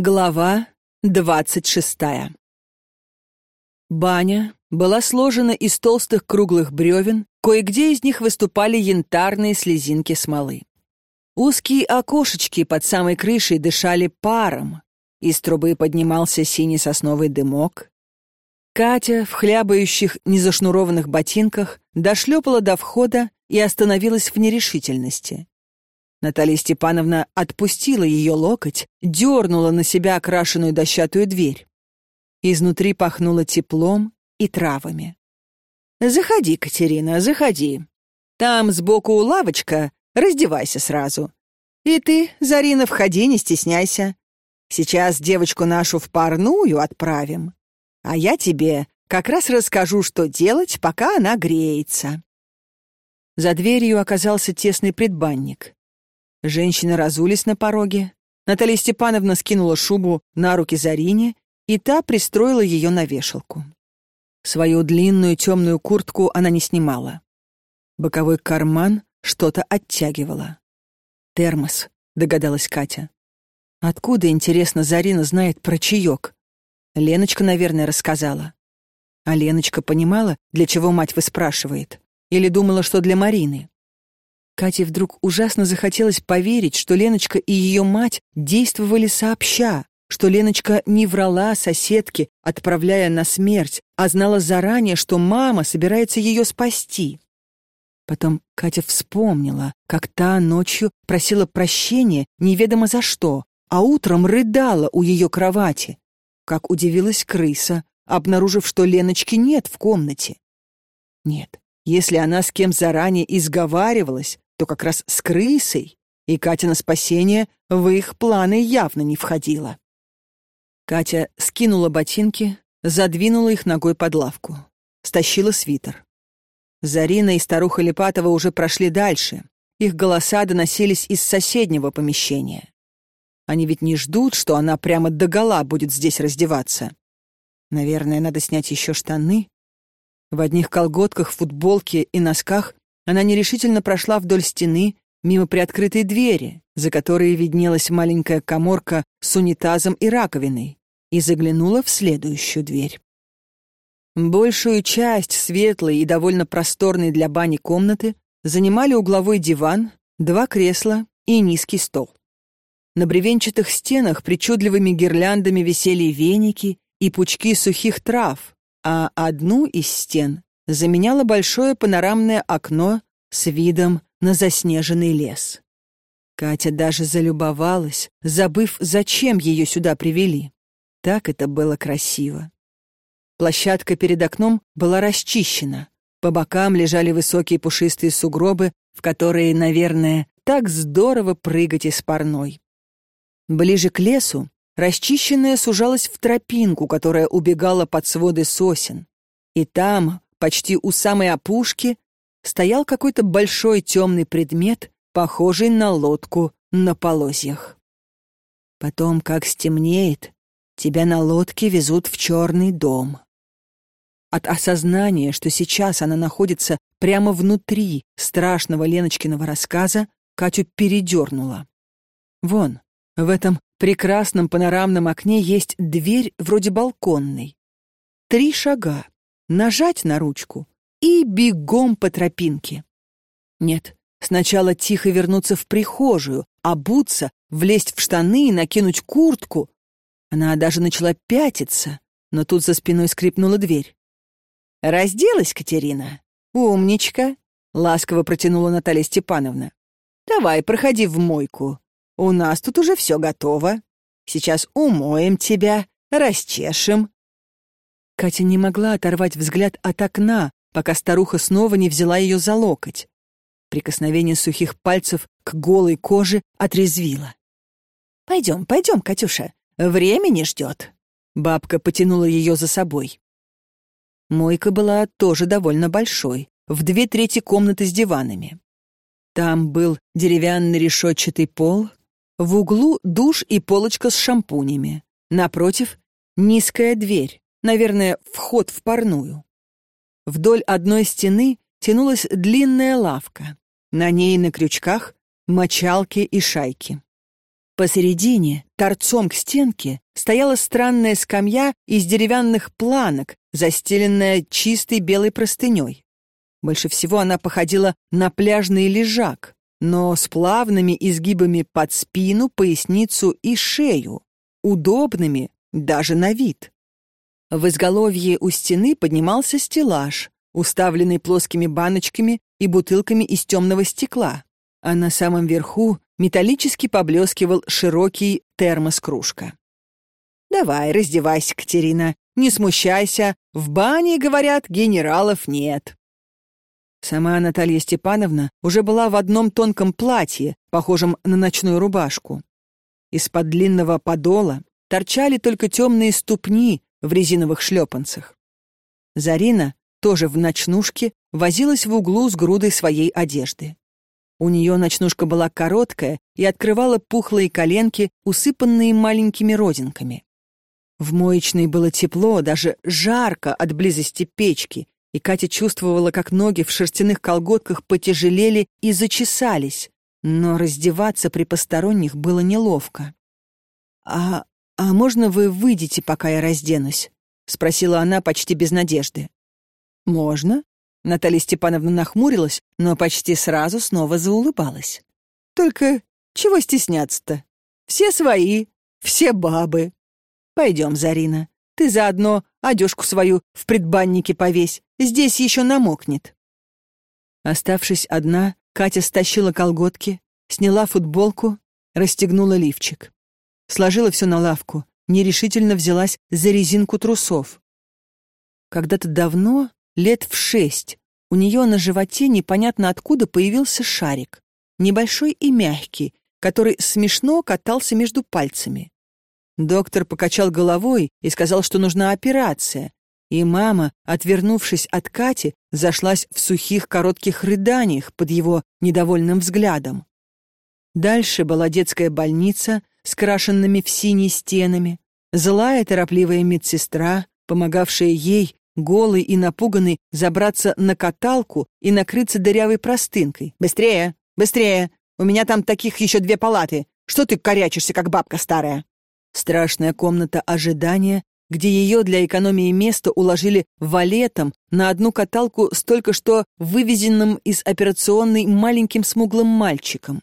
Глава двадцать шестая Баня была сложена из толстых круглых бревен, кое-где из них выступали янтарные слезинки смолы. Узкие окошечки под самой крышей дышали паром, из трубы поднимался синий сосновый дымок. Катя в хлябающих незашнурованных ботинках дошлепала до входа и остановилась в нерешительности. Наталья Степановна отпустила ее локоть, дернула на себя окрашенную дощатую дверь. Изнутри пахнуло теплом и травами. «Заходи, Катерина, заходи. Там сбоку лавочка, раздевайся сразу. И ты, Зарина, входи, не стесняйся. Сейчас девочку нашу в парную отправим, а я тебе как раз расскажу, что делать, пока она греется». За дверью оказался тесный предбанник. Женщины разулись на пороге. Наталья Степановна скинула шубу на руки Зарине, и та пристроила ее на вешалку. Свою длинную темную куртку она не снимала. Боковой карман что-то оттягивала. «Термос», — догадалась Катя. «Откуда, интересно, Зарина знает про чаек?» Леночка, наверное, рассказала. А Леночка понимала, для чего мать выспрашивает? Или думала, что для Марины? Кате вдруг ужасно захотелось поверить, что Леночка и ее мать действовали сообща, что Леночка не врала соседке, отправляя на смерть, а знала заранее, что мама собирается ее спасти. Потом Катя вспомнила, как та ночью просила прощения неведомо за что, а утром рыдала у ее кровати. Как удивилась крыса, обнаружив, что Леночки нет в комнате. Нет, если она с кем заранее изговаривалась, то как раз с крысой, и Катя на спасение в их планы явно не входила. Катя скинула ботинки, задвинула их ногой под лавку, стащила свитер. Зарина и старуха Липатова уже прошли дальше. Их голоса доносились из соседнего помещения. Они ведь не ждут, что она прямо догола будет здесь раздеваться. Наверное, надо снять еще штаны. В одних колготках, футболке и носках она нерешительно прошла вдоль стены, мимо приоткрытой двери, за которой виднелась маленькая коморка с унитазом и раковиной, и заглянула в следующую дверь. Большую часть светлой и довольно просторной для бани комнаты занимали угловой диван, два кресла и низкий стол. На бревенчатых стенах причудливыми гирляндами висели веники и пучки сухих трав, а одну из стен заменяло большое панорамное окно с видом на заснеженный лес. Катя даже залюбовалась, забыв, зачем ее сюда привели. Так это было красиво. Площадка перед окном была расчищена. По бокам лежали высокие пушистые сугробы, в которые, наверное, так здорово прыгать из парной. Ближе к лесу расчищенная сужалась в тропинку, которая убегала под своды сосен. И там, почти у самой опушки, стоял какой-то большой темный предмет, похожий на лодку на полозьях. Потом, как стемнеет, тебя на лодке везут в черный дом. От осознания, что сейчас она находится прямо внутри страшного Леночкиного рассказа, Катю передернула. Вон, в этом прекрасном панорамном окне есть дверь вроде балконной. Три шага, нажать на ручку и бегом по тропинке. Нет, сначала тихо вернуться в прихожую, обуться, влезть в штаны и накинуть куртку. Она даже начала пятиться, но тут за спиной скрипнула дверь. «Разделась, Катерина? Умничка!» — ласково протянула Наталья Степановна. «Давай, проходи в мойку. У нас тут уже все готово. Сейчас умоем тебя, расчешем, Катя не могла оторвать взгляд от окна, пока старуха снова не взяла ее за локоть. Прикосновение сухих пальцев к голой коже отрезвило. «Пойдем, пойдем, Катюша, время не ждет». Бабка потянула ее за собой. Мойка была тоже довольно большой, в две трети комнаты с диванами. Там был деревянный решетчатый пол, в углу душ и полочка с шампунями. Напротив — низкая дверь, наверное, вход в парную. Вдоль одной стены тянулась длинная лавка. На ней на крючках мочалки и шайки. Посередине, торцом к стенке, стояла странная скамья из деревянных планок, застеленная чистой белой простыней. Больше всего она походила на пляжный лежак, но с плавными изгибами под спину, поясницу и шею, удобными даже на вид. В изголовье у стены поднимался стеллаж, уставленный плоскими баночками и бутылками из темного стекла, а на самом верху металлически поблескивал широкий термос-кружка. «Давай, раздевайся, Катерина, не смущайся, в бане, говорят, генералов нет». Сама Наталья Степановна уже была в одном тонком платье, похожем на ночную рубашку. Из-под длинного подола торчали только темные ступни в резиновых шлепанцах. Зарина, тоже в ночнушке, возилась в углу с грудой своей одежды. У нее ночнушка была короткая и открывала пухлые коленки, усыпанные маленькими родинками. В моечной было тепло, даже жарко от близости печки, и Катя чувствовала, как ноги в шерстяных колготках потяжелели и зачесались, но раздеваться при посторонних было неловко. «А, а можно вы выйдете, пока я разденусь?» — спросила она почти без надежды. «Можно», Наталья Степановна нахмурилась, но почти сразу снова заулыбалась. «Только чего стесняться-то? Все свои, все бабы. Пойдем, Зарина, ты заодно одежку свою в предбаннике повесь, здесь еще намокнет». Оставшись одна, Катя стащила колготки, сняла футболку, расстегнула лифчик. Сложила все на лавку, нерешительно взялась за резинку трусов. Когда-то давно лет в шесть. У нее на животе непонятно откуда появился шарик, небольшой и мягкий, который смешно катался между пальцами. Доктор покачал головой и сказал, что нужна операция, и мама, отвернувшись от Кати, зашлась в сухих коротких рыданиях под его недовольным взглядом. Дальше была детская больница с крашенными в синие стенами, злая торопливая медсестра, помогавшая ей голый и напуганный, забраться на каталку и накрыться дырявой простынкой. «Быстрее! Быстрее! У меня там таких еще две палаты! Что ты корячишься, как бабка старая?» Страшная комната ожидания, где ее для экономии места уложили валетом на одну каталку с только что вывезенным из операционной маленьким смуглым мальчиком.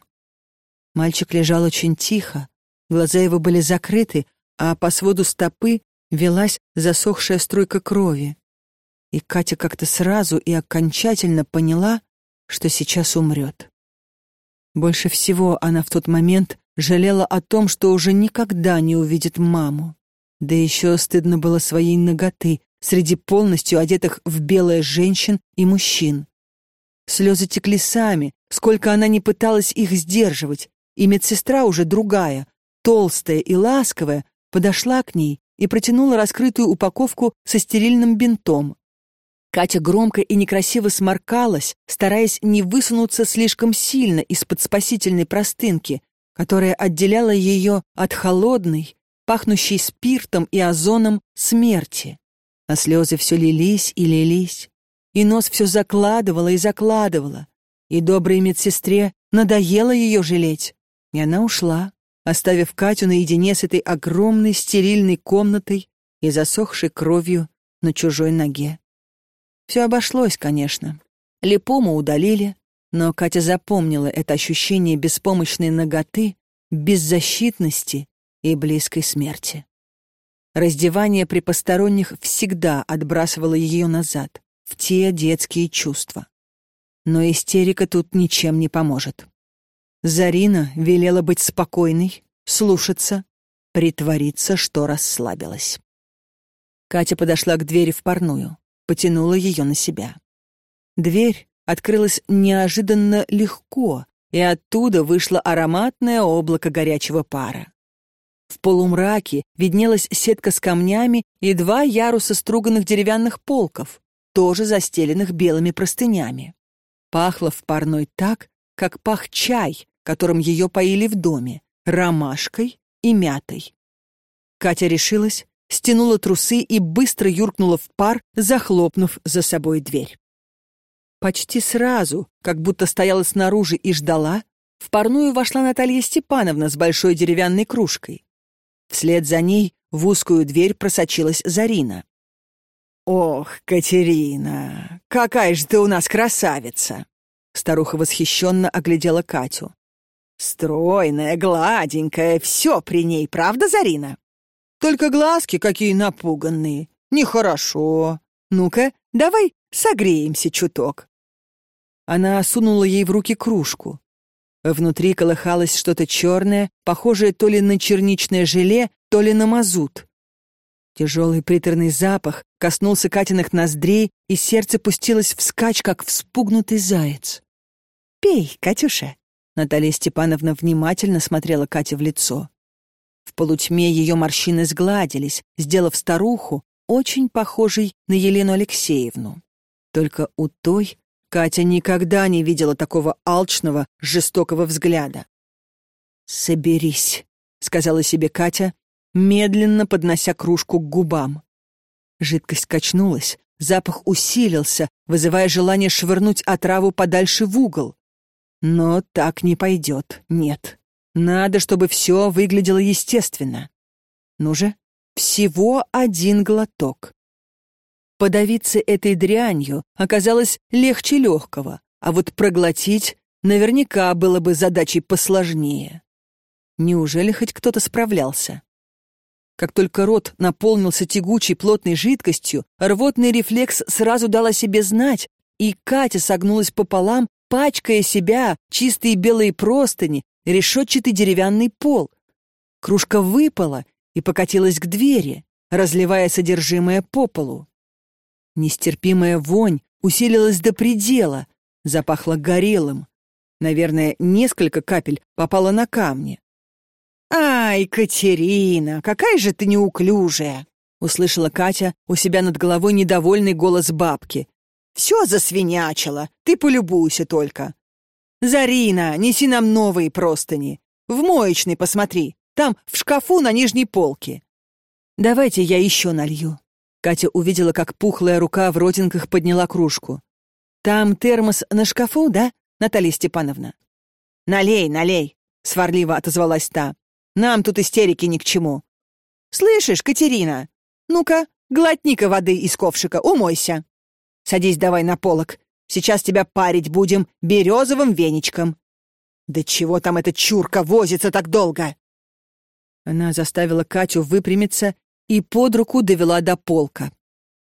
Мальчик лежал очень тихо, глаза его были закрыты, а по своду стопы велась засохшая струйка крови. И Катя как-то сразу и окончательно поняла, что сейчас умрет. Больше всего она в тот момент жалела о том, что уже никогда не увидит маму. Да еще стыдно было своей ноготы среди полностью одетых в белое женщин и мужчин. Слезы текли сами, сколько она не пыталась их сдерживать, и медсестра уже другая, толстая и ласковая, подошла к ней и протянула раскрытую упаковку со стерильным бинтом. Катя громко и некрасиво сморкалась, стараясь не высунуться слишком сильно из-под спасительной простынки, которая отделяла ее от холодной, пахнущей спиртом и озоном смерти. А слезы все лились и лились, и нос все закладывала и закладывала, и доброй медсестре надоело ее жалеть, и она ушла, оставив Катю наедине с этой огромной стерильной комнатой и засохшей кровью на чужой ноге. Все обошлось, конечно. Липому удалили, но Катя запомнила это ощущение беспомощной ноготы, беззащитности и близкой смерти. Раздевание при посторонних всегда отбрасывало ее назад, в те детские чувства. Но истерика тут ничем не поможет. Зарина велела быть спокойной, слушаться, притвориться, что расслабилась. Катя подошла к двери в парную потянула ее на себя. Дверь открылась неожиданно легко, и оттуда вышло ароматное облако горячего пара. В полумраке виднелась сетка с камнями и два яруса струганных деревянных полков, тоже застеленных белыми простынями. Пахло в парной так, как пах чай, которым ее поили в доме, ромашкой и мятой. Катя решилась, стянула трусы и быстро юркнула в пар, захлопнув за собой дверь. Почти сразу, как будто стояла снаружи и ждала, в парную вошла Наталья Степановна с большой деревянной кружкой. Вслед за ней в узкую дверь просочилась Зарина. «Ох, Катерина, какая же ты у нас красавица!» Старуха восхищенно оглядела Катю. «Стройная, гладенькая, все при ней, правда, Зарина? Только глазки какие напуганные. Нехорошо. Ну-ка, давай согреемся чуток». Она сунула ей в руки кружку. Внутри колыхалось что-то черное, похожее то ли на черничное желе, то ли на мазут. Тяжелый приторный запах коснулся Катиных ноздрей, и сердце пустилось вскачь, как вспугнутый заяц. «Пей, Катюша!» Наталья Степановна внимательно смотрела Кате в лицо. В полутьме ее морщины сгладились, сделав старуху очень похожей на Елену Алексеевну. Только у той Катя никогда не видела такого алчного, жестокого взгляда. «Соберись», — сказала себе Катя, медленно поднося кружку к губам. Жидкость качнулась, запах усилился, вызывая желание швырнуть отраву подальше в угол. Но так не пойдет, нет. Надо, чтобы все выглядело естественно. Ну же, всего один глоток. Подавиться этой дрянью оказалось легче легкого, а вот проглотить наверняка было бы задачей посложнее. Неужели хоть кто-то справлялся? Как только рот наполнился тягучей плотной жидкостью, рвотный рефлекс сразу дал о себе знать, и Катя согнулась пополам, пачкая себя, чистые белые простыни, решетчатый деревянный пол. Кружка выпала и покатилась к двери, разливая содержимое по полу. Нестерпимая вонь усилилась до предела, запахло горелым. Наверное, несколько капель попало на камни. «Ай, Катерина, какая же ты неуклюжая!» — услышала Катя у себя над головой недовольный голос бабки. «Все засвинячило, ты полюбуйся только!» «Зарина, неси нам новые простыни. В моечный посмотри, там в шкафу на нижней полке». «Давайте я еще налью». Катя увидела, как пухлая рука в родинках подняла кружку. «Там термос на шкафу, да, Наталья Степановна?» «Налей, налей!» — сварливо отозвалась та. Нам тут истерики ни к чему. Слышишь, Катерина? Ну-ка, глотни-ка воды из ковшика, умойся. Садись давай на полок. Сейчас тебя парить будем березовым веничком. Да чего там эта чурка возится так долго? Она заставила Катю выпрямиться и под руку довела до полка.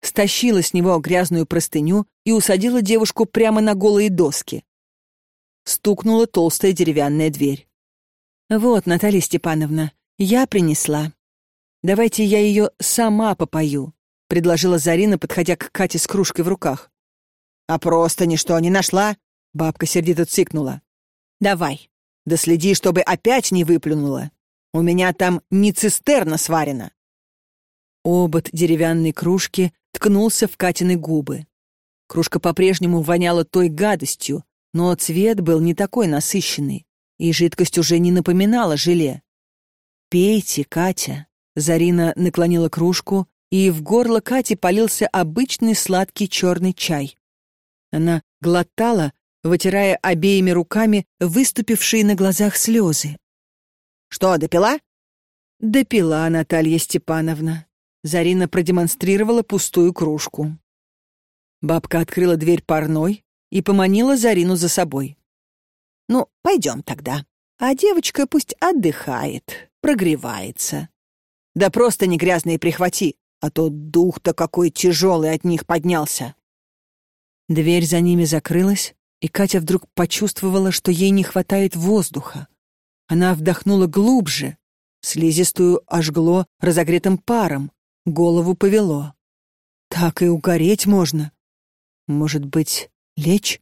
Стащила с него грязную простыню и усадила девушку прямо на голые доски. Стукнула толстая деревянная дверь. «Вот, Наталья Степановна, я принесла. Давайте я ее сама попою», — предложила Зарина, подходя к Кате с кружкой в руках. «А просто ничто не нашла?» — бабка сердито цикнула. «Давай. Да следи, чтобы опять не выплюнула. У меня там не цистерна сварена». Обод деревянной кружки ткнулся в Катины губы. Кружка по-прежнему воняла той гадостью, но цвет был не такой насыщенный и жидкость уже не напоминала желе. «Пейте, Катя!» Зарина наклонила кружку, и в горло Кати полился обычный сладкий черный чай. Она глотала, вытирая обеими руками выступившие на глазах слезы. «Что, допила?» «Допила, Наталья Степановна». Зарина продемонстрировала пустую кружку. Бабка открыла дверь парной и поманила Зарину за собой. Ну, пойдем тогда. А девочка пусть отдыхает, прогревается. Да просто не грязные прихвати, а то дух-то какой тяжелый от них поднялся. Дверь за ними закрылась, и Катя вдруг почувствовала, что ей не хватает воздуха. Она вдохнула глубже, слизистую ожгло разогретым паром, голову повело. Так и угореть можно. Может быть, лечь?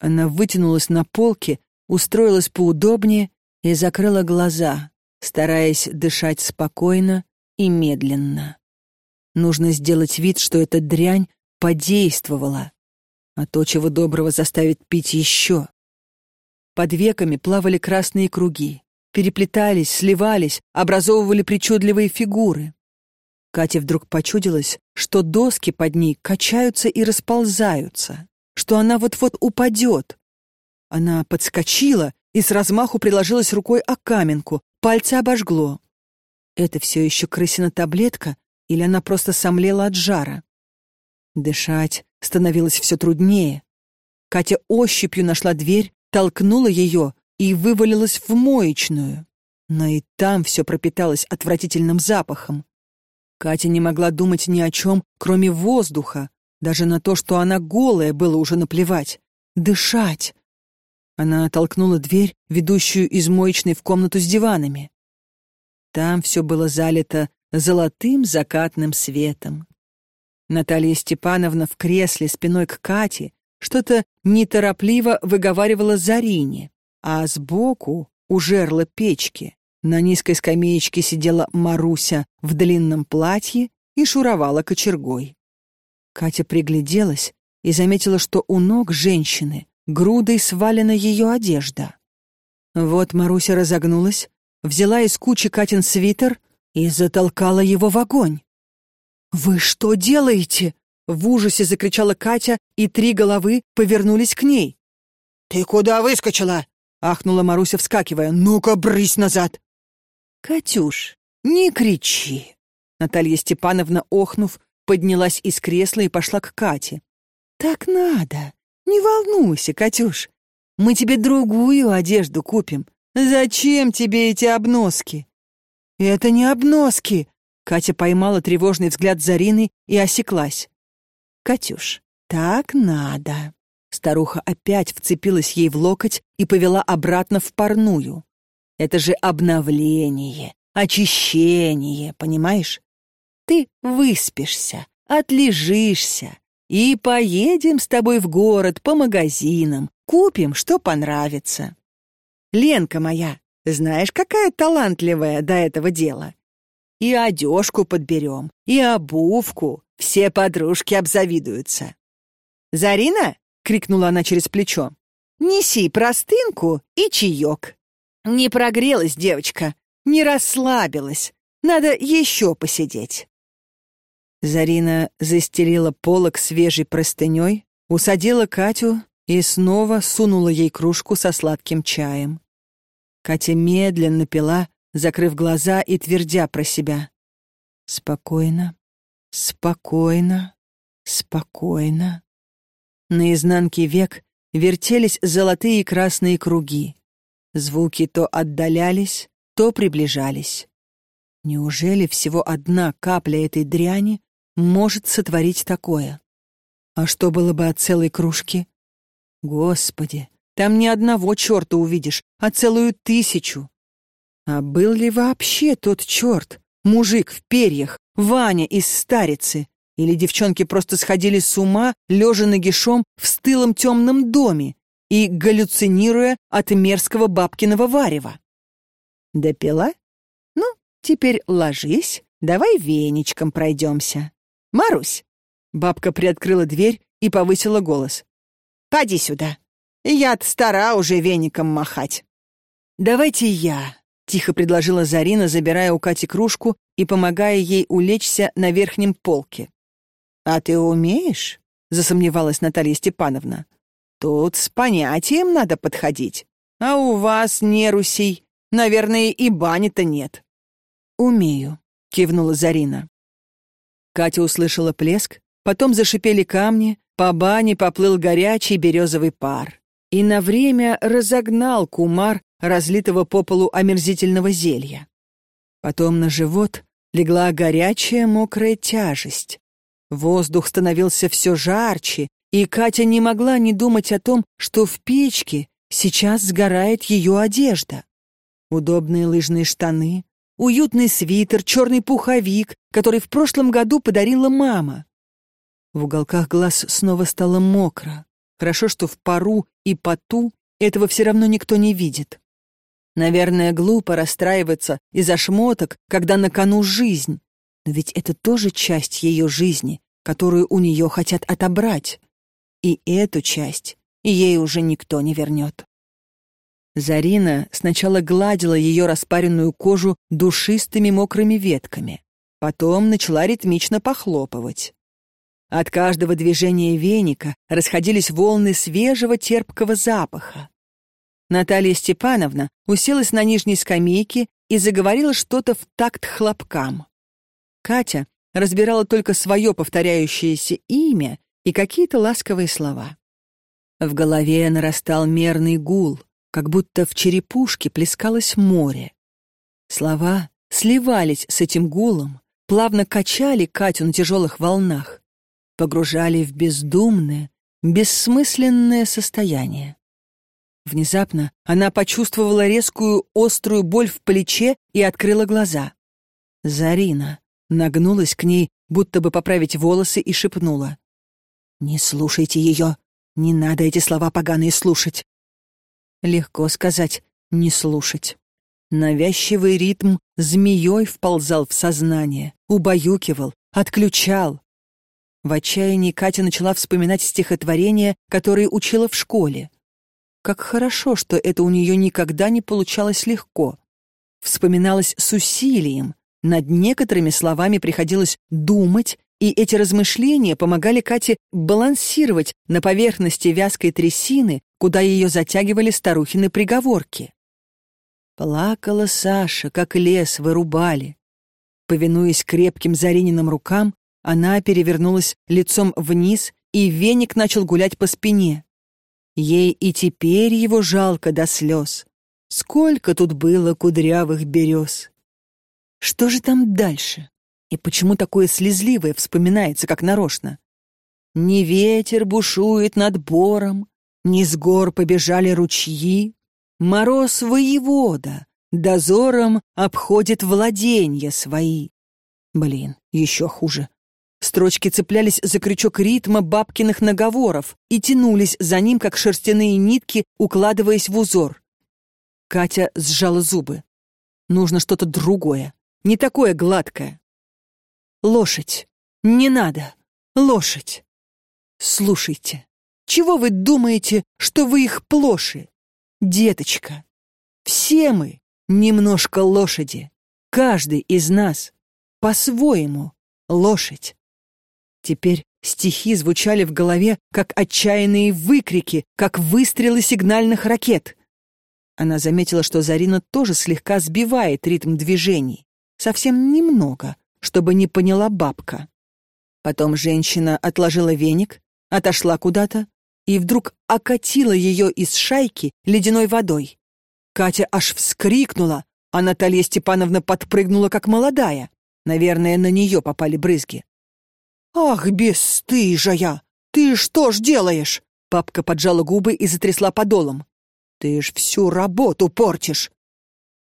Она вытянулась на полке, устроилась поудобнее и закрыла глаза, стараясь дышать спокойно и медленно. Нужно сделать вид, что эта дрянь подействовала, а то, чего доброго, заставит пить еще. Под веками плавали красные круги, переплетались, сливались, образовывали причудливые фигуры. Кате вдруг почудилось, что доски под ней качаются и расползаются что она вот-вот упадет. Она подскочила и с размаху приложилась рукой о каменку, пальцы обожгло. Это все еще крысина таблетка или она просто сомлела от жара? Дышать становилось все труднее. Катя ощупью нашла дверь, толкнула ее и вывалилась в моечную. Но и там все пропиталось отвратительным запахом. Катя не могла думать ни о чем, кроме воздуха. Даже на то, что она голая, было уже наплевать. Дышать. Она толкнула дверь, ведущую из моечной в комнату с диванами. Там все было залито золотым закатным светом. Наталья Степановна в кресле спиной к Кате что-то неторопливо выговаривала Зарине, а сбоку, у жерла печки, на низкой скамеечке сидела Маруся в длинном платье и шуровала кочергой. Катя пригляделась и заметила, что у ног женщины грудой свалена ее одежда. Вот Маруся разогнулась, взяла из кучи Катин свитер и затолкала его в огонь. «Вы что делаете?» — в ужасе закричала Катя, и три головы повернулись к ней. «Ты куда выскочила?» — ахнула Маруся, вскакивая. «Ну-ка, брысь назад!» «Катюш, не кричи!» Наталья Степановна, охнув, поднялась из кресла и пошла к Кате. «Так надо. Не волнуйся, Катюш. Мы тебе другую одежду купим. Зачем тебе эти обноски?» «Это не обноски!» Катя поймала тревожный взгляд Зарины и осеклась. «Катюш, так надо!» Старуха опять вцепилась ей в локоть и повела обратно в парную. «Это же обновление, очищение, понимаешь? Ты выспишься, отлежишься, и поедем с тобой в город по магазинам, купим, что понравится. Ленка моя, знаешь, какая талантливая до этого дела. И одежку подберем, и обувку. Все подружки обзавидуются. «Зарина!» — крикнула она через плечо. «Неси простынку и чаек». Не прогрелась девочка, не расслабилась. Надо еще посидеть. Зарина застелила полок свежей простыней, усадила Катю и снова сунула ей кружку со сладким чаем. Катя медленно пила, закрыв глаза и твердя про себя. Спокойно, спокойно, спокойно. На изнанке век вертелись золотые и красные круги. Звуки то отдалялись, то приближались. Неужели всего одна капля этой дряни может сотворить такое? А что было бы от целой кружки? Господи, там ни одного черта увидишь, а целую тысячу. А был ли вообще тот черт, мужик в перьях, Ваня из старицы? Или девчонки просто сходили с ума, лежа нагишом в стылом темном доме и галлюцинируя от мерзкого бабкиного варева? Допила? Ну, теперь ложись, давай веничком пройдемся. Марусь! Бабка приоткрыла дверь и повысила голос. «Поди сюда!» Я-то стара уже веником махать. «Давайте я», — тихо предложила Зарина, забирая у Кати кружку и помогая ей улечься на верхнем полке. «А ты умеешь?» — засомневалась Наталья Степановна. «Тут с понятием надо подходить. А у вас, не Русей, наверное, и бани-то нет». «Умею», — кивнула Зарина. Катя услышала плеск, потом зашипели камни, по бане поплыл горячий березовый пар и на время разогнал кумар разлитого по полу омерзительного зелья. Потом на живот легла горячая мокрая тяжесть. Воздух становился все жарче, и Катя не могла не думать о том, что в печке сейчас сгорает ее одежда. Удобные лыжные штаны, уютный свитер, черный пуховик, который в прошлом году подарила мама. В уголках глаз снова стало мокро. Хорошо, что в пару и поту этого все равно никто не видит. Наверное, глупо расстраиваться из-за шмоток, когда на кону жизнь. Но ведь это тоже часть ее жизни, которую у нее хотят отобрать. И эту часть ей уже никто не вернет. Зарина сначала гладила ее распаренную кожу душистыми мокрыми ветками, потом начала ритмично похлопывать. От каждого движения веника расходились волны свежего терпкого запаха. Наталья Степановна уселась на нижней скамейке и заговорила что-то в такт хлопкам. Катя разбирала только свое повторяющееся имя и какие-то ласковые слова. В голове нарастал мерный гул, как будто в черепушке плескалось море. Слова сливались с этим гулом, плавно качали Катю на тяжелых волнах, погружали в бездумное, бессмысленное состояние. Внезапно она почувствовала резкую острую боль в плече и открыла глаза. Зарина нагнулась к ней, будто бы поправить волосы, и шепнула. «Не слушайте ее. Не надо эти слова поганые слушать». Легко сказать «не слушать». Навязчивый ритм змеей вползал в сознание, убаюкивал, отключал. В отчаянии Катя начала вспоминать стихотворения, которые учила в школе. Как хорошо, что это у нее никогда не получалось легко. Вспоминалось с усилием. Над некоторыми словами приходилось думать, и эти размышления помогали Кате балансировать на поверхности вязкой трясины, куда ее затягивали старухины приговорки. Плакала Саша, как лес вырубали. Повинуясь крепким Зарининым рукам, она перевернулась лицом вниз, и веник начал гулять по спине. Ей и теперь его жалко до слез. Сколько тут было кудрявых берез. Что же там дальше? И почему такое слезливое вспоминается, как нарочно? Не ветер бушует над бором, не с гор побежали ручьи, Мороз воевода дозором обходит владенья свои. Блин, еще хуже. Строчки цеплялись за крючок ритма бабкиных наговоров и тянулись за ним, как шерстяные нитки, укладываясь в узор. Катя сжала зубы. Нужно что-то другое, не такое гладкое. Лошадь. Не надо. Лошадь. Слушайте, чего вы думаете, что вы их плоши? Деточка, все мы немножко лошади. Каждый из нас по-своему лошадь. Теперь стихи звучали в голове, как отчаянные выкрики, как выстрелы сигнальных ракет. Она заметила, что Зарина тоже слегка сбивает ритм движений. Совсем немного, чтобы не поняла бабка. Потом женщина отложила веник, отошла куда-то и вдруг окатила ее из шайки ледяной водой. Катя аж вскрикнула, а Наталья Степановна подпрыгнула, как молодая. Наверное, на нее попали брызги. «Ах, бесстыжая! Ты что ж делаешь?» Папка поджала губы и затрясла подолом. «Ты ж всю работу портишь!»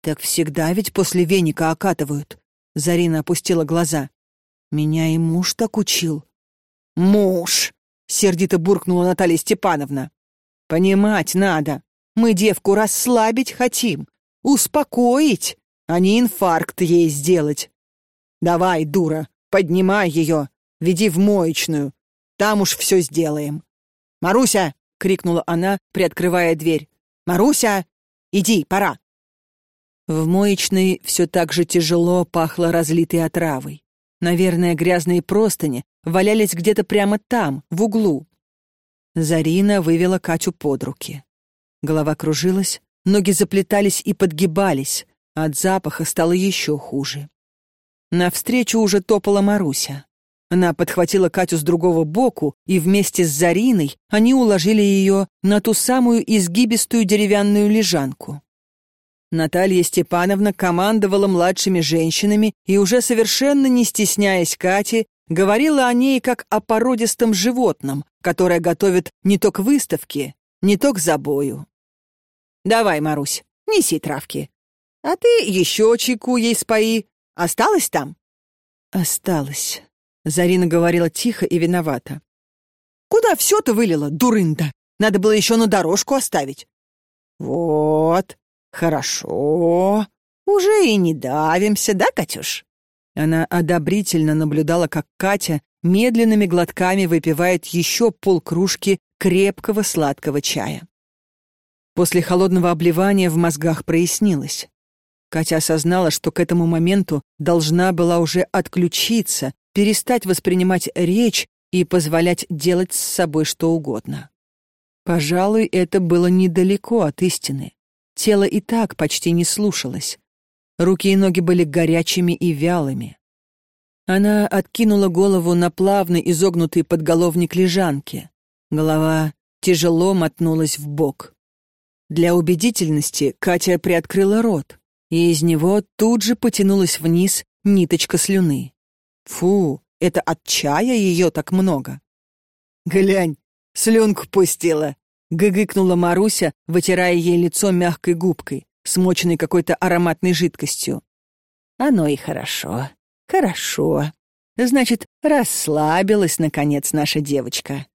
«Так всегда ведь после веника окатывают». Зарина опустила глаза. «Меня и муж так учил». «Муж!» — сердито буркнула Наталья Степановна. «Понимать надо. Мы девку расслабить хотим, успокоить, а не инфаркт ей сделать. Давай, дура, поднимай ее, Веди в моечную. Там уж все сделаем. «Маруся!» — крикнула она, приоткрывая дверь. «Маруся! Иди, пора!» В моечной все так же тяжело пахло разлитой отравой. Наверное, грязные простыни валялись где-то прямо там, в углу. Зарина вывела Катю под руки. Голова кружилась, ноги заплетались и подгибались, от запаха стало еще хуже. Навстречу уже топала Маруся. Она подхватила Катю с другого боку, и вместе с Зариной они уложили ее на ту самую изгибистую деревянную лежанку. Наталья Степановна командовала младшими женщинами и уже совершенно не стесняясь Кати, говорила о ней как о породистом животном, которое готовит не то к выставке, не то к забою. «Давай, Марусь, неси травки. А ты еще чайку ей спои. Осталось там?» «Осталось», Зарина говорила тихо и виновата. «Куда все ты вылила, дурында? Надо было еще на дорожку оставить». «Вот, хорошо. Уже и не давимся, да, Катюш?» Она одобрительно наблюдала, как Катя медленными глотками выпивает еще полкружки крепкого сладкого чая. После холодного обливания в мозгах прояснилось. Катя осознала, что к этому моменту должна была уже отключиться перестать воспринимать речь и позволять делать с собой что угодно. Пожалуй, это было недалеко от истины. тело и так почти не слушалось. Руки и ноги были горячими и вялыми. Она откинула голову на плавный изогнутый подголовник лежанки. Голова тяжело мотнулась в бок. Для убедительности Катя приоткрыла рот, и из него тут же потянулась вниз ниточка слюны. Фу, это от чая ее так много. «Глянь, слюнку пустила!» — гыгыкнула Маруся, вытирая ей лицо мягкой губкой, смоченной какой-то ароматной жидкостью. «Оно и хорошо, хорошо. Значит, расслабилась, наконец, наша девочка.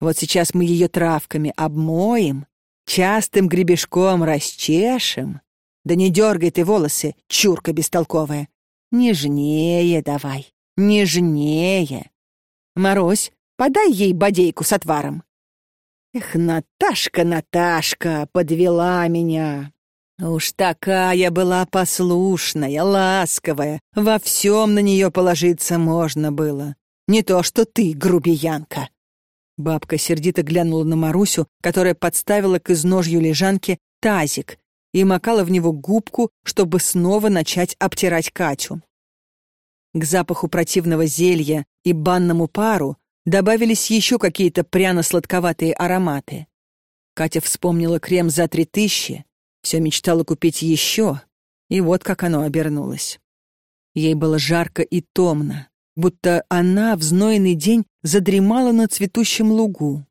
Вот сейчас мы ее травками обмоем, частым гребешком расчешем. Да не дергай ты волосы, чурка бестолковая. Нежнее давай, нежнее. Морозь, подай ей бодейку с отваром. Эх, Наташка, Наташка, подвела меня. Уж такая была послушная, ласковая, во всем на нее положиться можно было. Не то что ты, грубиянка. Бабка сердито глянула на Марусю, которая подставила к изножью лежанки тазик и макала в него губку, чтобы снова начать обтирать Катю. К запаху противного зелья и банному пару добавились еще какие-то пряно-сладковатые ароматы. Катя вспомнила крем за три тысячи, все мечтала купить еще, и вот как оно обернулось. Ей было жарко и томно, будто она в знойный день задремала на цветущем лугу.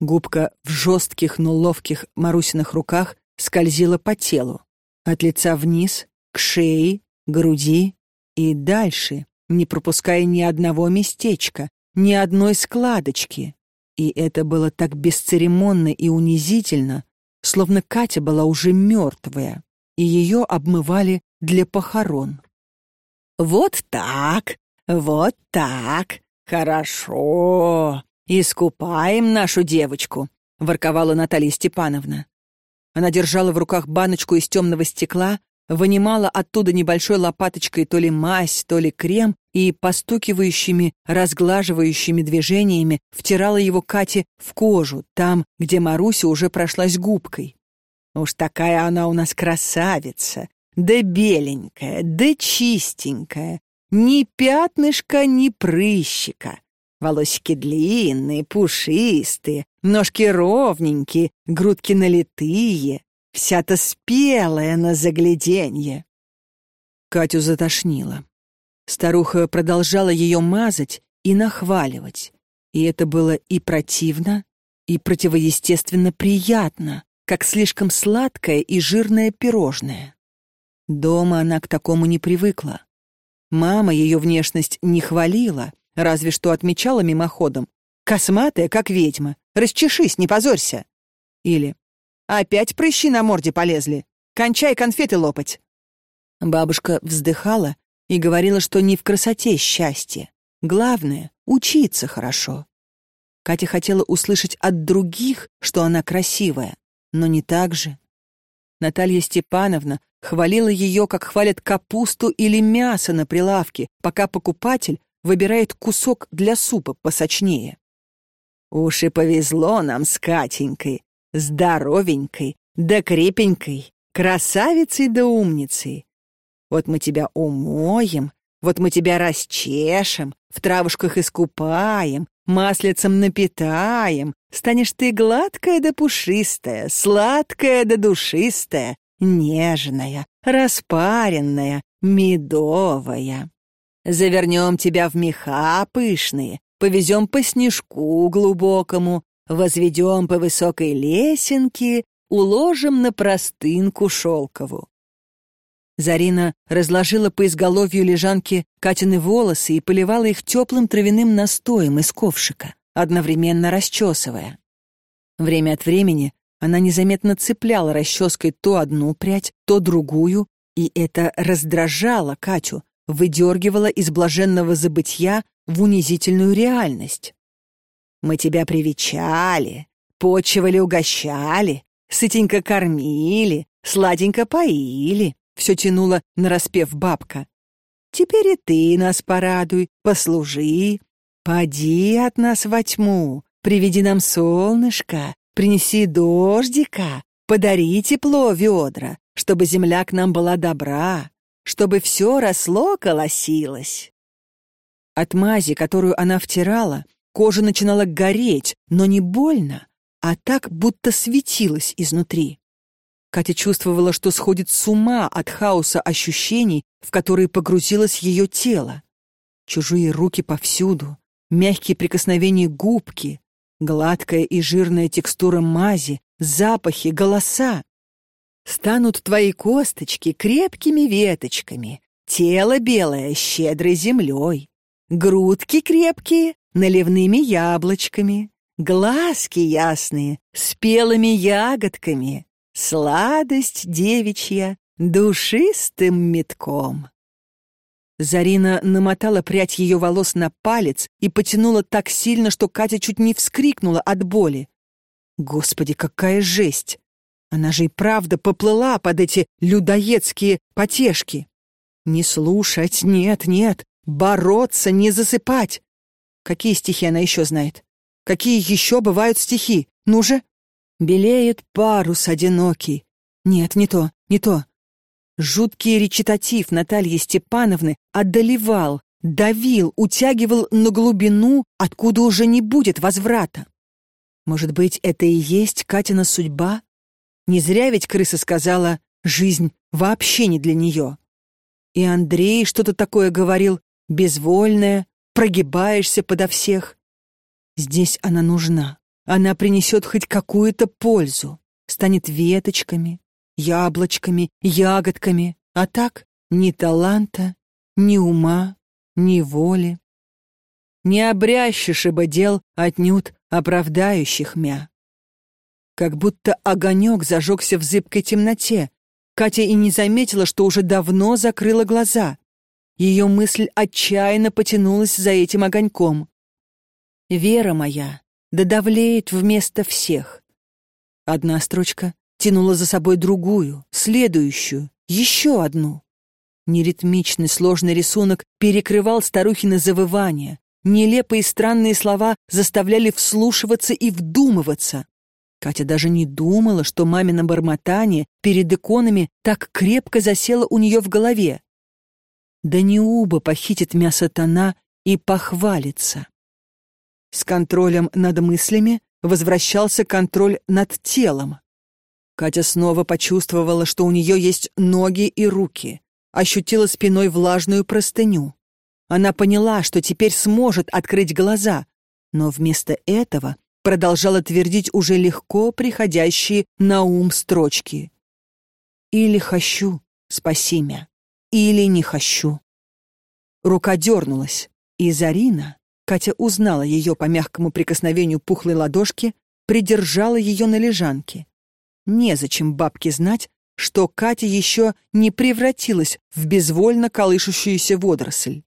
Губка в жестких, но ловких Марусиных руках скользила по телу, от лица вниз, к шее, груди и дальше, не пропуская ни одного местечка, ни одной складочки. И это было так бесцеремонно и унизительно, словно Катя была уже мертвая, и ее обмывали для похорон. «Вот так, вот так, хорошо, искупаем нашу девочку», — ворковала Наталья Степановна. Она держала в руках баночку из темного стекла, вынимала оттуда небольшой лопаточкой то ли мазь, то ли крем и постукивающими, разглаживающими движениями втирала его Кате в кожу, там, где Маруся уже прошлась губкой. Уж такая она у нас красавица, да беленькая, да чистенькая, ни пятнышка, ни прыщика. Волосики длинные, пушистые, ножки ровненькие, грудки налитые, вся-то спелая на загляденье. Катю затошнило. Старуха продолжала ее мазать и нахваливать, и это было и противно, и противоестественно приятно, как слишком сладкое и жирное пирожное. Дома она к такому не привыкла. Мама ее внешность не хвалила, разве что отмечала мимоходом. «Косматая, как ведьма, расчешись, не позорься!» Или Опять прыщи на морде полезли. Кончай конфеты лопать. Бабушка вздыхала и говорила, что не в красоте счастье. Главное — учиться хорошо. Катя хотела услышать от других, что она красивая, но не так же. Наталья Степановна хвалила ее, как хвалят капусту или мясо на прилавке, пока покупатель выбирает кусок для супа посочнее. «Уж и повезло нам с Катенькой», здоровенькой, да крепенькой, красавицей да умницей. Вот мы тебя умоем, вот мы тебя расчешем, в травушках искупаем, маслицем напитаем, станешь ты гладкая да пушистая, сладкая да душистая, нежная, распаренная, медовая. Завернем тебя в меха пышные, повезем по снежку глубокому, возведем по высокой лесенке, уложим на простынку шелкову. Зарина разложила по изголовью лежанки Катины волосы и поливала их теплым травяным настоем из ковшика, одновременно расчесывая. Время от времени она незаметно цепляла расческой то одну прядь, то другую, и это раздражало Катю, выдергивало из блаженного забытья в унизительную реальность. Мы тебя привечали, почивали, угощали, сытенько кормили, сладенько поили. Все тянуло нараспев бабка. Теперь и ты нас порадуй, послужи. Поди от нас во тьму, приведи нам солнышко, принеси дождика, Подари тепло ведра, чтобы земля к нам была добра, чтобы все росло, колосилось. От мази, которую она втирала, кожа начинала гореть, но не больно, а так, будто светилась изнутри. Катя чувствовала, что сходит с ума от хаоса ощущений, в которые погрузилось ее тело. Чужие руки повсюду, мягкие прикосновения губки, гладкая и жирная текстура мази, запахи, голоса. Станут твои косточки крепкими веточками, тело белое щедрой землей, грудки крепкие наливными яблочками, глазки ясные спелыми ягодками, сладость девичья душистым метком. Зарина намотала прядь ее волос на палец и потянула так сильно, что Катя чуть не вскрикнула от боли. Господи, какая жесть! Она же и правда поплыла под эти людоедские потешки. Не слушать, нет, нет, бороться, не засыпать. Какие стихи она еще знает? Какие еще бывают стихи? Ну же! Белеет парус одинокий. Нет, не то, не то. Жуткий речитатив Натальи Степановны одолевал, давил, утягивал на глубину, откуда уже не будет возврата. Может быть, это и есть Катина судьба? Не зря ведь крыса сказала «жизнь вообще не для нее». И Андрей что-то такое говорил, безвольное, прогибаешься подо всех. Здесь она нужна. Она принесет хоть какую-то пользу, станет веточками, яблочками, ягодками, а так ни таланта, ни ума, ни воли. Не обрящешь ибо дел отнюдь оправдающих мя. Как будто огонек зажегся в зыбкой темноте. Катя и не заметила, что уже давно закрыла глаза. Ее мысль отчаянно потянулась за этим огоньком. «Вера моя, да давлеет вместо всех». Одна строчка, тянула за собой другую, следующую, еще одну. Неритмичный сложный рисунок перекрывал старухины завывания. Нелепые странные слова заставляли вслушиваться и вдумываться. Катя даже не думала, что мамино бормотание перед иконами так крепко засело у нее в голове. Да не уба похитит мясо тона и похвалится. С контролем над мыслями возвращался контроль над телом. Катя снова почувствовала, что у нее есть ноги и руки, ощутила спиной влажную простыню. Она поняла, что теперь сможет открыть глаза, но вместо этого продолжала твердить уже легко приходящие на ум строчки. «Или хочу, спаси мя, или не хочу». Рука дернулась, и Зарина, Катя узнала ее по мягкому прикосновению пухлой ладошки, придержала ее на лежанке. Незачем бабке знать, что Катя еще не превратилась в безвольно колышущуюся водоросль.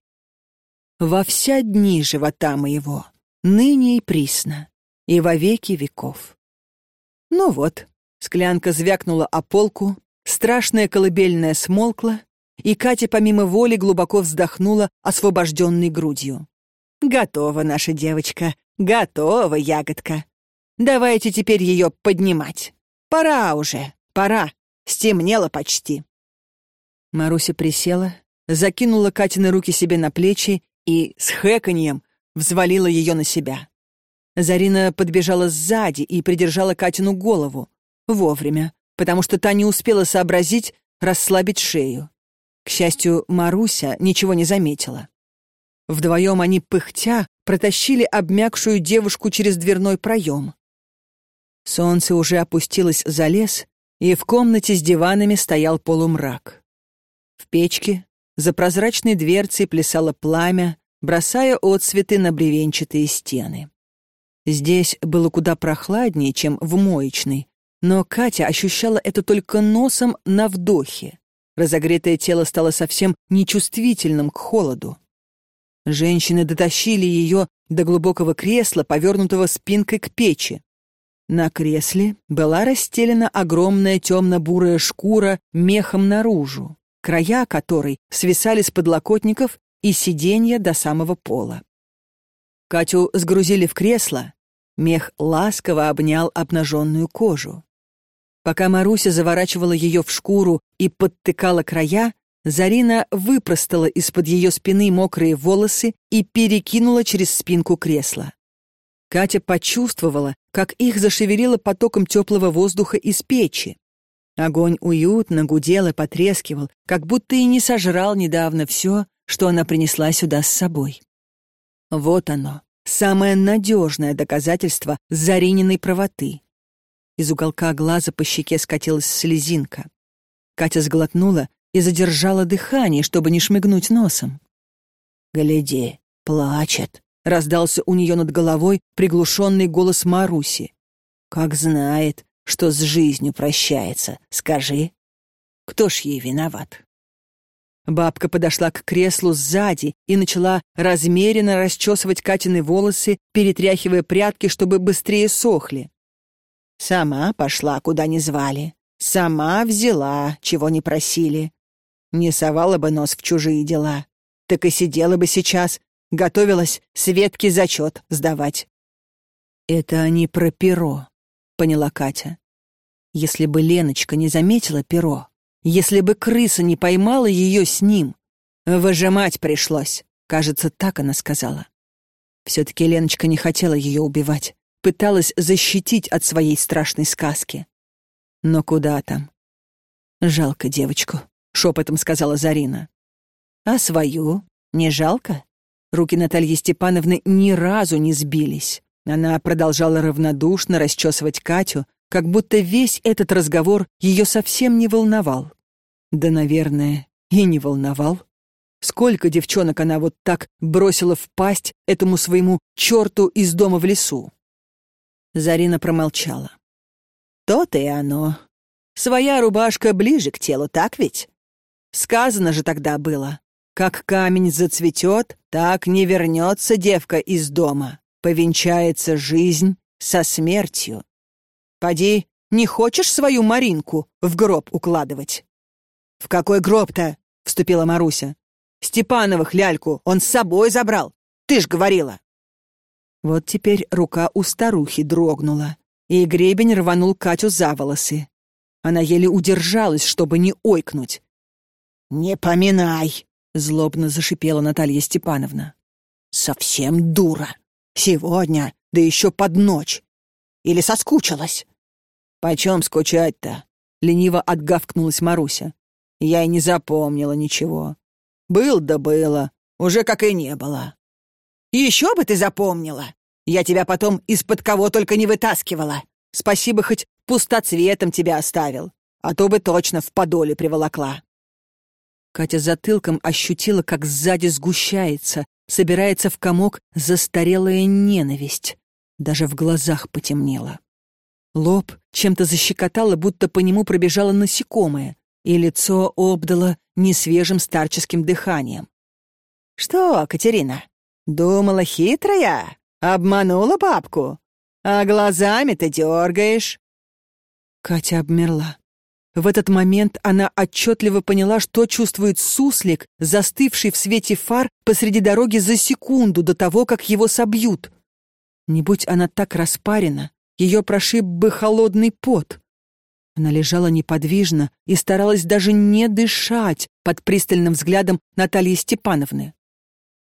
Во вся дни живота моего, ныне и присно, и во веки веков. Ну вот, склянка звякнула о полку, страшная колыбельная смолкла, и Катя помимо воли глубоко вздохнула освобожденной грудью. «Готова наша девочка, готова ягодка. Давайте теперь ее поднимать». Пора уже, пора. Стемнело почти. Маруся присела, закинула Катины руки себе на плечи и с хэканьем взвалила ее на себя. Зарина подбежала сзади и придержала Катину голову. Вовремя, потому что та не успела сообразить расслабить шею. К счастью, Маруся ничего не заметила. Вдвоем они, пыхтя, протащили обмякшую девушку через дверной проем. Солнце уже опустилось за лес, и в комнате с диванами стоял полумрак. В печке за прозрачной дверцей плясало пламя, бросая отсветы на бревенчатые стены. Здесь было куда прохладнее, чем в моечной, но Катя ощущала это только носом на вдохе. Разогретое тело стало совсем нечувствительным к холоду. Женщины дотащили ее до глубокого кресла, повернутого спинкой к печи. На кресле была расстелена огромная темно-бурая шкура мехом наружу, края которой свисали с подлокотников и сиденья до самого пола. Катю сгрузили в кресло, мех ласково обнял обнаженную кожу. Пока Маруся заворачивала ее в шкуру и подтыкала края, Зарина выпростала из-под ее спины мокрые волосы и перекинула через спинку кресла. Катя почувствовала, как их зашевелило потоком теплого воздуха из печи. Огонь уютно гудел и потрескивал, как будто и не сожрал недавно все, что она принесла сюда с собой. Вот оно, самое надежное доказательство Зарининой правоты. Из уголка глаза по щеке скатилась слезинка. Катя сглотнула и задержала дыхание, чтобы не шмыгнуть носом. «Гляди, плачет», — раздался у нее над головой приглушенный голос Маруси. «Как знает, что с жизнью прощается, скажи. Кто ж ей виноват?» Бабка подошла к креслу сзади и начала размеренно расчесывать Катины волосы, перетряхивая прядки, чтобы быстрее сохли. Сама пошла, куда не звали. Сама взяла, чего не просили. Не совала бы нос в чужие дела. Так и сидела бы сейчас, готовилась Светке зачет сдавать. «Это они про перо», — поняла Катя. Если бы Леночка не заметила перо, если бы крыса не поймала ее с ним, выжимать пришлось, кажется, так она сказала. Все-таки Леночка не хотела ее убивать, пыталась защитить от своей страшной сказки. Но куда там? Жалко девочку. — шепотом сказала Зарина. «А свою? Не жалко?» Руки Натальи Степановны ни разу не сбились. Она продолжала равнодушно расчесывать Катю, как будто весь этот разговор ее совсем не волновал. Да, наверное, и не волновал. Сколько девчонок она вот так бросила в пасть этому своему черту из дома в лесу? Зарина промолчала. То-то и оно. Своя рубашка ближе к телу, так ведь? Сказано же тогда было. Как камень зацветет, так не вернется девка из дома. Повенчается жизнь со смертью. Поди, не хочешь свою Маринку в гроб укладывать? В какой гроб-то? Вступила Маруся. Степановых ляльку он с собой забрал. Ты ж говорила. Вот теперь рука у старухи дрогнула, и гребень рванул Катю за волосы. Она еле удержалась, чтобы не ойкнуть. «Не поминай!» — злобно зашипела Наталья Степановна. «Совсем дура! Сегодня, да еще под ночь! Или соскучилась?» «Почем скучать-то?» — лениво отгавкнулась Маруся. «Я и не запомнила ничего. Был да было, уже как и не было». «Еще бы ты запомнила! Я тебя потом из-под кого только не вытаскивала. Спасибо, хоть пустоцветом тебя оставил, а то бы точно в подоле приволокла». Катя затылком ощутила, как сзади сгущается, собирается в комок застарелая ненависть. Даже в глазах потемнело. Лоб чем-то защекотало, будто по нему пробежало насекомое, и лицо обдало несвежим старческим дыханием. «Что, Катерина, думала хитрая? Обманула бабку? А глазами ты дергаешь?» Катя обмерла. В этот момент она отчетливо поняла, что чувствует суслик, застывший в свете фар посреди дороги за секунду до того, как его собьют. Не будь она так распарена, ее прошиб бы холодный пот. Она лежала неподвижно и старалась даже не дышать под пристальным взглядом Натальи Степановны.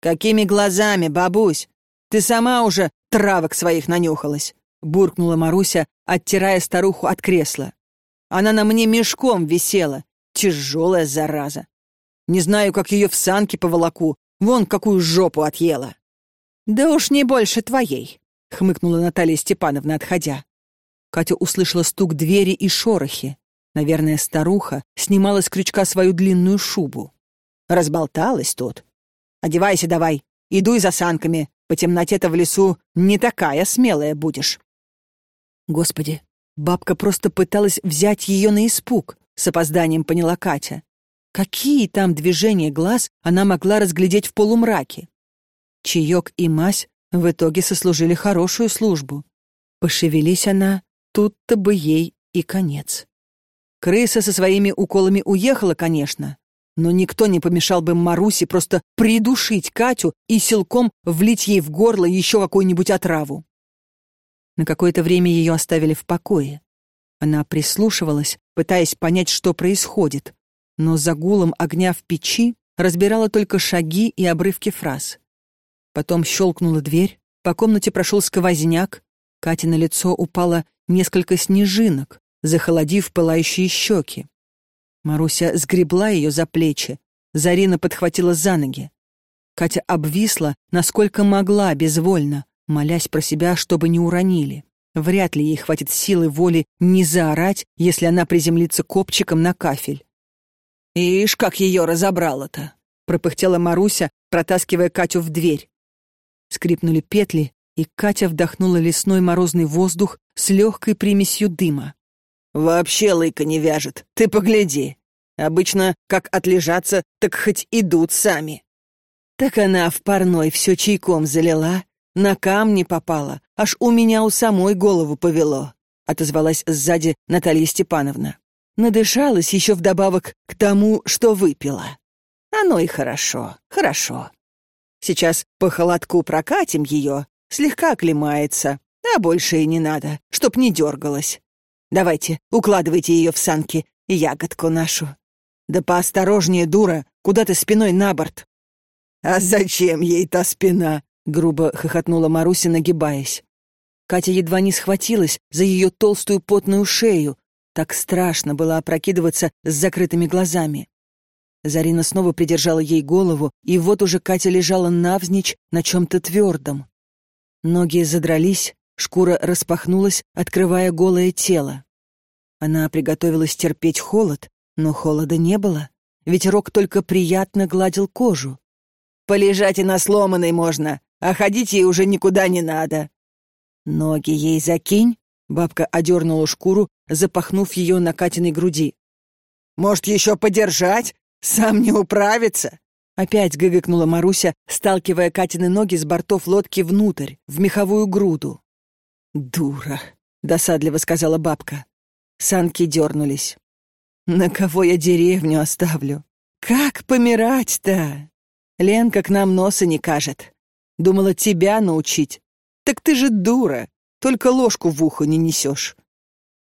«Какими глазами, бабусь? Ты сама уже травок своих нанюхалась!» буркнула Маруся, оттирая старуху от кресла. Она на мне мешком висела. Тяжелая зараза. Не знаю, как ее в санке поволоку. Вон какую жопу отъела. Да уж не больше твоей, хмыкнула Наталья Степановна, отходя. Катя услышала стук двери и шорохи. Наверное, старуха снимала с крючка свою длинную шубу. Разболталась тут. Одевайся давай, идуй за санками. По темноте-то в лесу не такая смелая будешь. Господи, Бабка просто пыталась взять ее на испуг, с опозданием поняла Катя. Какие там движения глаз она могла разглядеть в полумраке? Чаек и мазь в итоге сослужили хорошую службу. Пошевелись она, тут-то бы ей и конец. Крыса со своими уколами уехала, конечно, но никто не помешал бы Марусе просто придушить Катю и силком влить ей в горло еще какую-нибудь отраву. На какое-то время ее оставили в покое. Она прислушивалась, пытаясь понять, что происходит, но за гулом огня в печи разбирала только шаги и обрывки фраз. Потом щелкнула дверь, по комнате прошел сквозняк, Кате на лицо упало несколько снежинок, захолодив пылающие щеки. Маруся сгребла ее за плечи, Зарина подхватила за ноги. Катя обвисла, насколько могла, безвольно, молясь про себя, чтобы не уронили. Вряд ли ей хватит силы воли не заорать, если она приземлится копчиком на кафель. «Ишь, как ее разобрало-то!» — пропыхтела Маруся, протаскивая Катю в дверь. Скрипнули петли, и Катя вдохнула лесной морозный воздух с легкой примесью дыма. «Вообще лыка не вяжет, ты погляди. Обычно, как отлежаться, так хоть идут сами». Так она в парной все чайком залила, на камни попала, аж у меня у самой голову повело, отозвалась сзади Наталья Степановна. Надышалась еще вдобавок к тому, что выпила. Оно и хорошо, хорошо. Сейчас по холодку прокатим ее, слегка оклемается, а больше и не надо, чтоб не дергалась. Давайте, укладывайте ее в санки, ягодку нашу. Да поосторожнее, дура, куда ты спиной на борт. А зачем ей та спина? Грубо хохотнула Маруся, нагибаясь. Катя едва не схватилась за ее толстую потную шею. Так страшно было опрокидываться с закрытыми глазами. Зарина снова придержала ей голову, и вот уже Катя лежала навзничь на чем-то твердом. Ноги задрались, шкура распахнулась, открывая голое тело. Она приготовилась терпеть холод, но холода не было. Ветерок только приятно гладил кожу. «Полежать и на сломанной можно, а ходить ей уже никуда не надо». «Ноги ей закинь», — бабка одернула шкуру, запахнув ее на Катиной груди. «Может, еще подержать? Сам не управится?» Опять гыгыкнула Маруся, сталкивая Катины ноги с бортов лодки внутрь, в меховую груду. «Дура», — досадливо сказала бабка. Санки дернулись. «На кого я деревню оставлю? Как помирать-то?» Ленка к нам носа не кажет. Думала тебя научить. Так ты же дура, только ложку в ухо не несешь.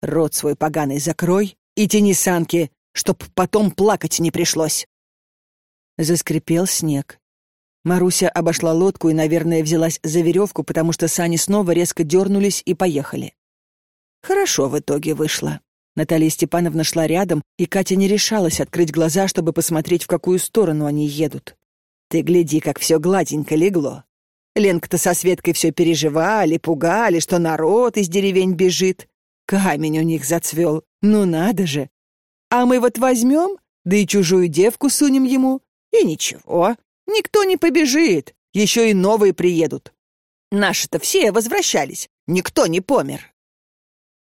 Рот свой поганый закрой и тяни санки, чтоб потом плакать не пришлось. Заскрипел снег. Маруся обошла лодку и, наверное, взялась за веревку, потому что сани снова резко дернулись и поехали. Хорошо в итоге вышло. Наталья Степановна шла рядом, и Катя не решалась открыть глаза, чтобы посмотреть, в какую сторону они едут. Ты гляди, как все гладенько легло. Ленка-то со Светкой все переживали, пугали, что народ из деревень бежит. Камень у них зацвел. Ну надо же. А мы вот возьмем, да и чужую девку сунем ему, и ничего. Никто не побежит. Еще и новые приедут. Наши-то все возвращались. Никто не помер.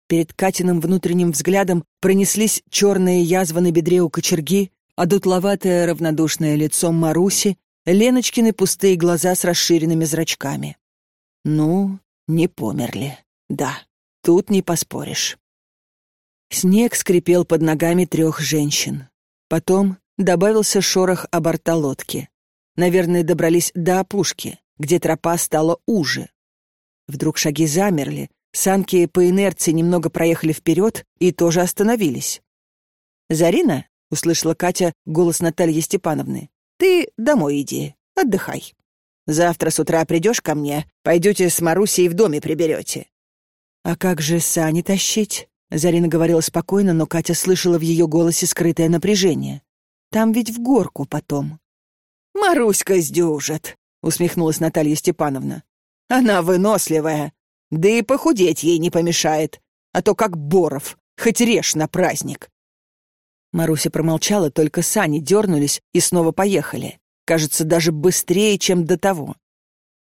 Перед Катиным внутренним взглядом пронеслись черные язвы на бедре у кочерги, а дутловатое равнодушное лицо Маруси Леночкины пустые глаза с расширенными зрачками. Ну, не померли. Да, тут не поспоришь. Снег скрипел под ногами трех женщин. Потом добавился шорох о борта лодки. Наверное, добрались до опушки, где тропа стала уже. Вдруг шаги замерли, санки по инерции немного проехали вперед и тоже остановились. «Зарина?» — услышала Катя голос Натальи Степановны. Ты домой иди, отдыхай. Завтра с утра придешь ко мне, пойдете с Марусей в доме приберете». «А как же сани тащить?» Зарина говорила спокойно, но Катя слышала в ее голосе скрытое напряжение. «Там ведь в горку потом». «Маруська сдюжит», — усмехнулась Наталья Степановна. «Она выносливая, да и похудеть ей не помешает, а то как Боров, хоть режь на праздник. Маруся промолчала, только сани дернулись и снова поехали. Кажется, даже быстрее, чем до того.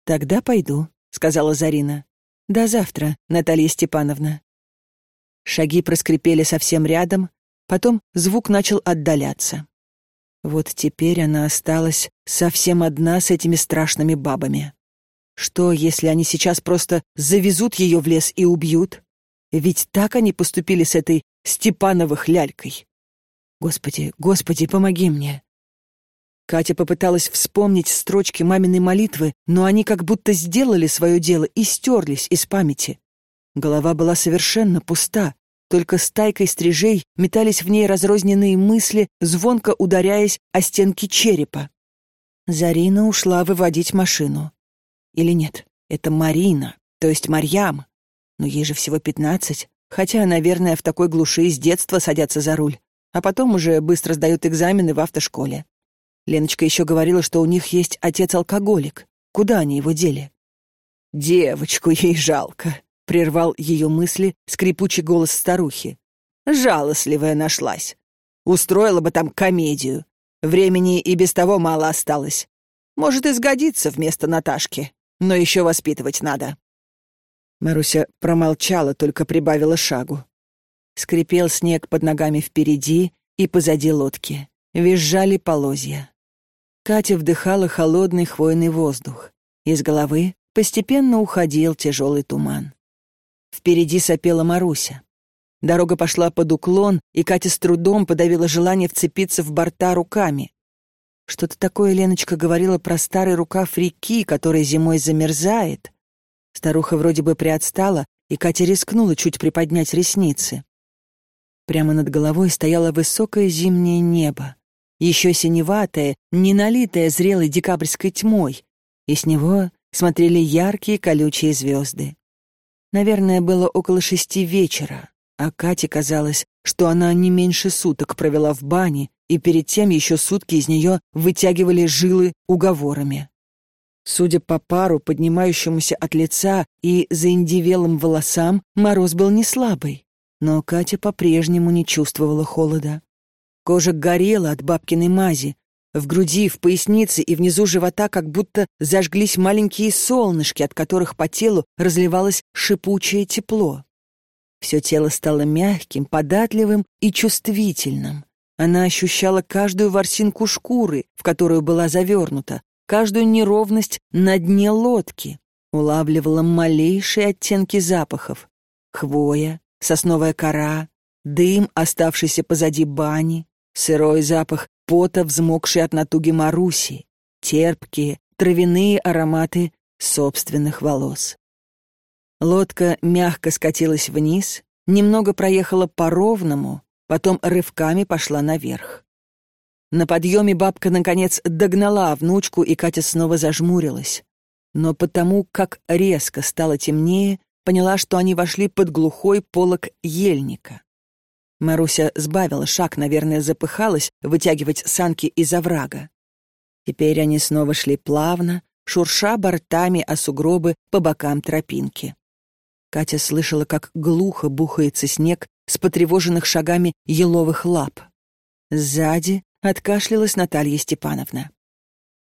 «Тогда пойду», — сказала Зарина. «До завтра, Наталья Степановна». Шаги проскрипели совсем рядом, потом звук начал отдаляться. Вот теперь она осталась совсем одна с этими страшными бабами. Что, если они сейчас просто завезут ее в лес и убьют? Ведь так они поступили с этой Степановых лялькой. Господи, Господи, помоги мне. Катя попыталась вспомнить строчки маминой молитвы, но они как будто сделали свое дело и стерлись из памяти. Голова была совершенно пуста, только стайкой стрижей метались в ней разрозненные мысли, звонко ударяясь о стенки черепа. Зарина ушла выводить машину. Или нет, это Марина, то есть Марьям. Но ей же всего пятнадцать, хотя, наверное, в такой глуши с детства садятся за руль, а потом уже быстро сдают экзамены в автошколе. Леночка еще говорила, что у них есть отец-алкоголик. Куда они его дели? «Девочку ей жалко», — прервал ее мысли скрипучий голос старухи. «Жалостливая нашлась. Устроила бы там комедию. Времени и без того мало осталось. Может, и сгодится вместо Наташки, но еще воспитывать надо». Маруся промолчала, только прибавила шагу. Скрипел снег под ногами впереди и позади лодки. Визжали полозья. Катя вдыхала холодный хвойный воздух. Из головы постепенно уходил тяжелый туман. Впереди сопела Маруся. Дорога пошла под уклон, и Катя с трудом подавила желание вцепиться в борта руками. Что-то такое Леночка говорила про старый рукав реки, который зимой замерзает. Старуха вроде бы приотстала, и Катя рискнула чуть приподнять ресницы. Прямо над головой стояло высокое зимнее небо, еще синеватое, не налитое зрелой декабрьской тьмой, и с него смотрели яркие колючие звезды. Наверное, было около шести вечера. А Кате казалось, что она не меньше суток провела в бане, и перед тем еще сутки из нее вытягивали жилы уговорами. Судя по пару, поднимающемуся от лица и заиндивелым волосам, мороз был не слабый. Но Катя по-прежнему не чувствовала холода. Кожа горела от бабкиной мази. В груди, в пояснице и внизу живота как будто зажглись маленькие солнышки, от которых по телу разливалось шипучее тепло. Все тело стало мягким, податливым и чувствительным. Она ощущала каждую ворсинку шкуры, в которую была завернута, каждую неровность на дне лодки, улавливала малейшие оттенки запахов. Хвоя, сосновая кора, дым, оставшийся позади бани, сырой запах пота, взмокший от натуги Маруси, терпкие, травяные ароматы собственных волос. Лодка мягко скатилась вниз, немного проехала по ровному, потом рывками пошла наверх. На подъеме бабка, наконец, догнала внучку, и Катя снова зажмурилась. Но потому, как резко стало темнее, поняла, что они вошли под глухой полог ельника. Маруся сбавила шаг, наверное, запыхалась вытягивать санки из оврага. Теперь они снова шли плавно, шурша бортами о сугробы по бокам тропинки. Катя слышала, как глухо бухается снег с потревоженных шагами еловых лап. Сзади откашлялась Наталья Степановна.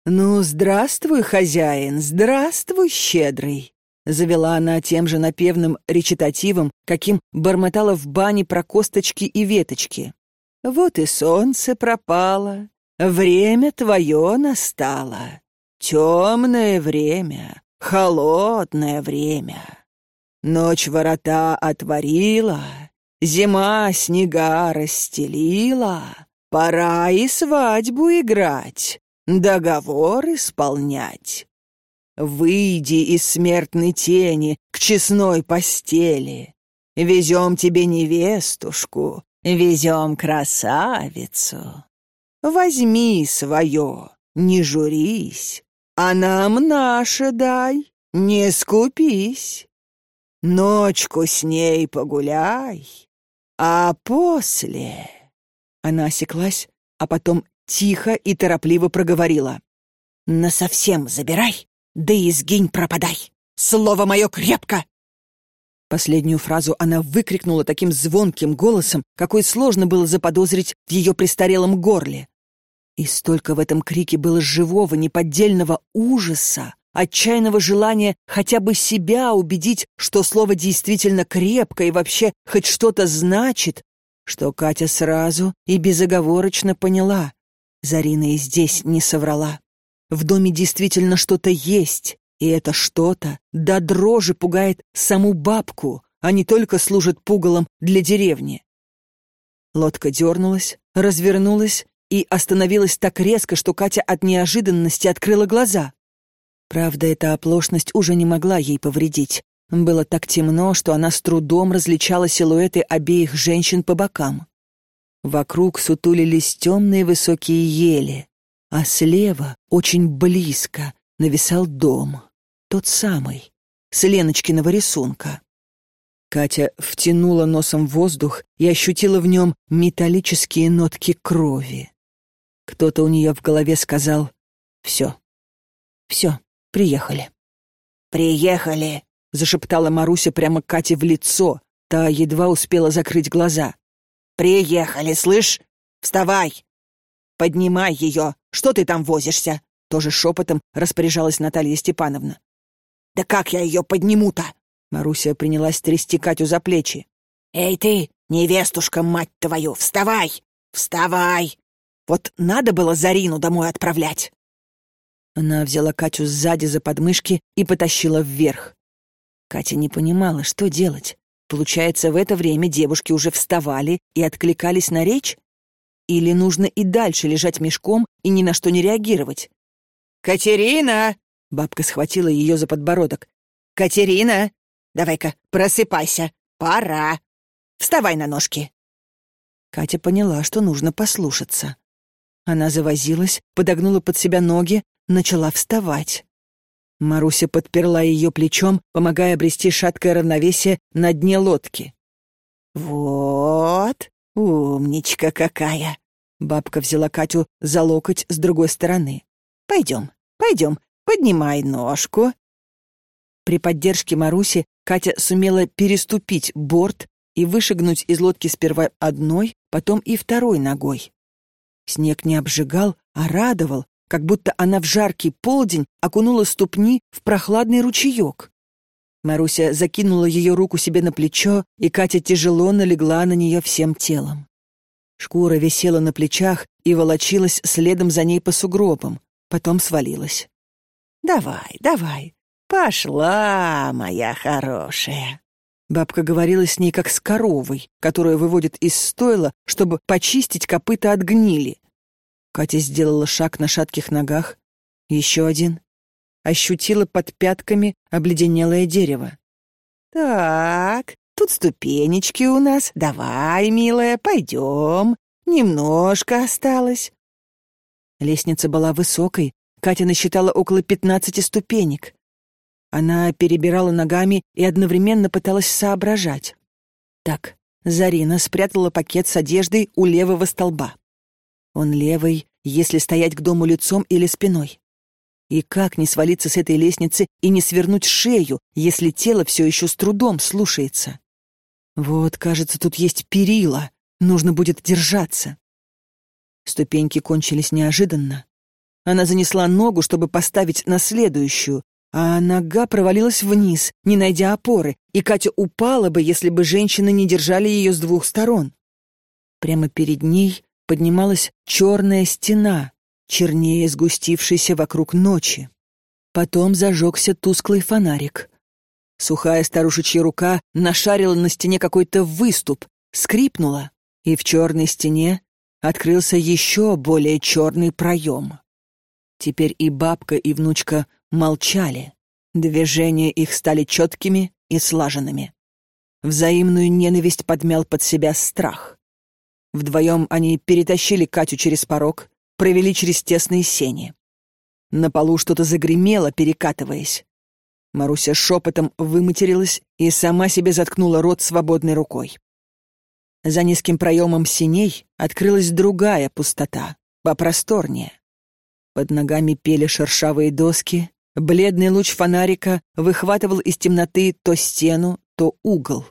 «Ну, здравствуй, хозяин, здравствуй, щедрый!» Завела она тем же напевным речитативом, каким бормотала в бане про косточки и веточки. «Вот и солнце пропало, время твое настало, темное время, холодное время». Ночь ворота отворила, зима снега расстелила, Пора и свадьбу играть, договор исполнять. Выйди из смертной тени к честной постели. Везем тебе невестушку, везем красавицу. Возьми свое, не журись, а нам наше дай, не скупись. Ночку с ней погуляй, а после...» Она осеклась, а потом тихо и торопливо проговорила. «Насовсем забирай, да и сгинь пропадай! Слово мое крепко!» Последнюю фразу она выкрикнула таким звонким голосом, какой сложно было заподозрить в ее престарелом горле. И столько в этом крике было живого, неподдельного ужаса, отчаянного желания хотя бы себя убедить, что слово действительно крепко и вообще хоть что-то значит, что Катя сразу и безоговорочно поняла. Зарина и здесь не соврала. В доме действительно что-то есть, и это что-то до дрожи пугает саму бабку, а не только служит пугалом для деревни. Лодка дернулась, развернулась и остановилась так резко, что Катя от неожиданности открыла глаза. Правда, эта оплошность уже не могла ей повредить. Было так темно, что она с трудом различала силуэты обеих женщин по бокам. Вокруг сутулились темные высокие ели, а слева, очень близко, нависал дом. Тот самый, с Леночкиного рисунка. Катя втянула носом воздух и ощутила в нем металлические нотки крови. Кто-то у нее в голове сказал «Все, все, приехали». «Приехали», — зашептала Маруся прямо Кате в лицо. Та едва успела закрыть глаза. «Приехали, слышь? Вставай! Поднимай ее! Что ты там возишься?» Тоже шепотом распоряжалась Наталья Степановна. «Да как я ее подниму-то?» Маруся принялась трясти Катю за плечи. «Эй ты, невестушка, мать твою, вставай! Вставай! Вот надо было Зарину домой отправлять!» Она взяла Катю сзади за подмышки и потащила вверх. Катя не понимала, что делать. Получается, в это время девушки уже вставали и откликались на речь? Или нужно и дальше лежать мешком и ни на что не реагировать? «Катерина!» — бабка схватила ее за подбородок. «Катерина, Давай-ка, просыпайся. Пора. Вставай на ножки. Катя поняла, что нужно послушаться. Она завозилась, подогнула под себя ноги, начала вставать. Маруся подперла ее плечом, помогая обрести шаткое равновесие на дне лодки. «Вот, умничка какая!» Бабка взяла Катю за локоть с другой стороны. «Пойдем, пойдем, поднимай ножку». При поддержке Маруси Катя сумела переступить борт и вышагнуть из лодки сперва одной, потом и второй ногой. Снег не обжигал, а радовал, как будто она в жаркий полдень окунула ступни в прохладный ручеек. Маруся закинула ее руку себе на плечо, и Катя тяжело налегла на нее всем телом. Шкура висела на плечах и волочилась следом за ней по сугробам, потом свалилась. «Давай, давай, «Пошла, моя хорошая!» Бабка говорила с ней как с коровой, которую выводят из стойла, чтобы почистить копыта от гнили. Катя сделала шаг на шатких ногах, еще один. Ощутила под пятками обледенелое дерево. «Так, тут ступенечки у нас. Давай, милая, пойдем. Немножко осталось». Лестница была высокой, Катя насчитала около пятнадцати ступенек. Она перебирала ногами и одновременно пыталась соображать. Так, Зарина спрятала пакет с одеждой у левого столба. Он левый, если стоять к дому лицом или спиной. И как не свалиться с этой лестницы и не свернуть шею, если тело все еще с трудом слушается? Вот, кажется, тут есть перила, нужно будет держаться. Ступеньки кончились неожиданно. Она занесла ногу, чтобы поставить на следующую, а нога провалилась вниз, не найдя опоры, и Катя упала бы, если бы женщины не держали ее с двух сторон. Прямо перед ней поднималась черная стена, чернее сгустившейся вокруг ночи. Потом зажегся тусклый фонарик. Сухая старушечья рука нашарила на стене какой-то выступ, скрипнула, и в черной стене открылся еще более черный проем. Теперь и бабка, и внучка молчали. Движения их стали четкими и слаженными. Взаимную ненависть подмял под себя страх. Вдвоем они перетащили Катю через порог, провели через тесные сени. На полу что-то загремело, перекатываясь. Маруся шепотом выматерилась и сама себе заткнула рот свободной рукой. За низким проемом синей открылась другая пустота, попросторнее. Под ногами пели шершавые доски, бледный луч фонарика выхватывал из темноты то стену, то угол.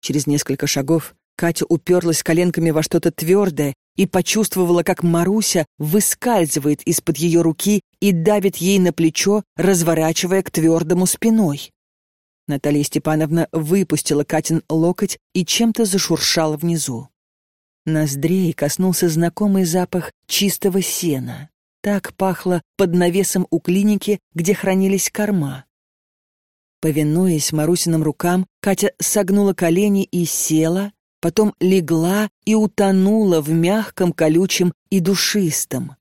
Через несколько шагов Катя уперлась коленками во что-то твердое и почувствовала, как Маруся выскальзывает из-под ее руки и давит ей на плечо, разворачивая к твердому спиной. Наталья Степановна выпустила Катин локоть и чем-то зашуршала внизу. Ноздрей коснулся знакомый запах чистого сена. Так пахло под навесом у клиники, где хранились корма. Повинуясь Марусиным рукам, Катя согнула колени и села, потом легла и утонула в мягком, колючем и душистом.